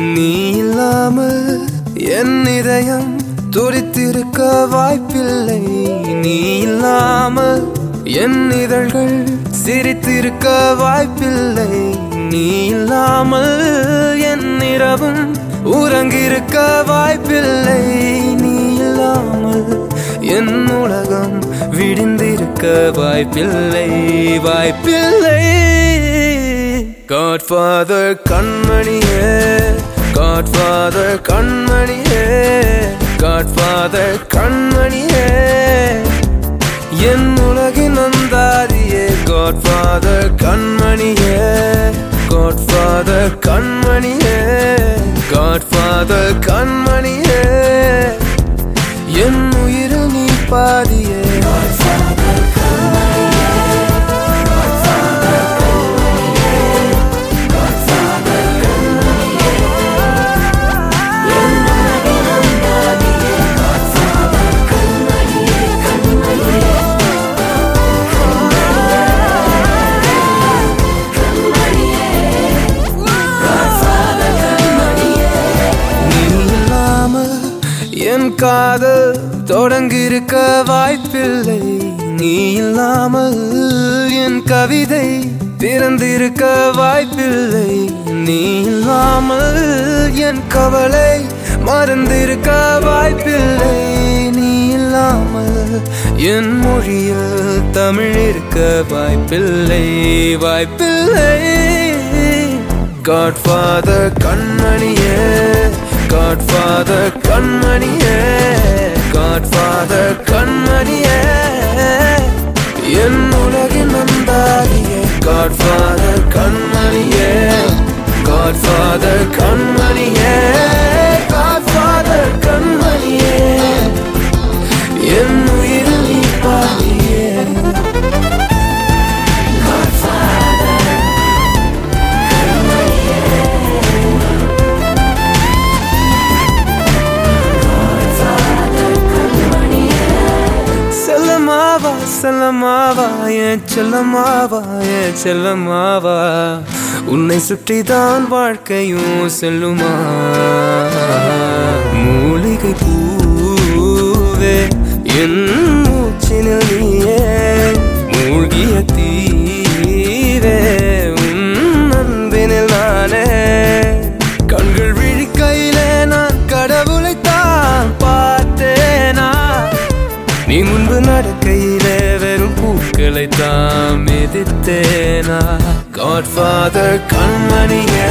நீ இல்லாமல் என் இதயம் துடித்திருக்க வாய்ப்பில்லை. நீ இல்லாமல் என் இதழ்கள் சிரித்திருக்க வாய்ப்பில்லை. நீ இல்லாமல் என் இரவும் உறங்கிருக்க வாய்ப்பில்லை. நீ இல்லாமல் என் உலகம் விடிந்திருக்க வாய்ப்பில்லை. வாய்ப்பில்லை. காட்ஃபாதர் கண்மணியே. காட்ஃபாதர் கண்மணியே காட்ஃபாதர் கண்மணியே என் உலகின் அந்தாரியே காட்ஃபாதர் கண்மணியே காட்ஃபாதர் கண்மணியே காட்ஃபாதர் கண்மணியே காதல் தொடங்கிருக்க வாய்ப்பில்லை. நீ இல்லாமல் என் கவிதை பிறந்திருக்க வாய்ப்பில்லை. நீ இல்லாமல் என் கவலை மறந்திருக்க வாய்ப்பில்லை. நீ இல்லாமல் என் மொழியில் தமிழ் இருக்க வாய்ப்பில்லை. வாய்ப்பில்லை. காட்ஃபாதர் கண்மணியே Godfather கண்மணியே Godfather கண்மணியே செல்லமாவா என் செல்லமாவா என் செல்லமாவா? உன்னை சுற்றிதான் வாழ்க்கையும் செல்லுமா? மூலிகை பூ நீ முன்பு நடக்கையிலே வெறும் பூக்களை தாம் எதிர்த்தேனா காட் ஃபாதர் கண்மணியே.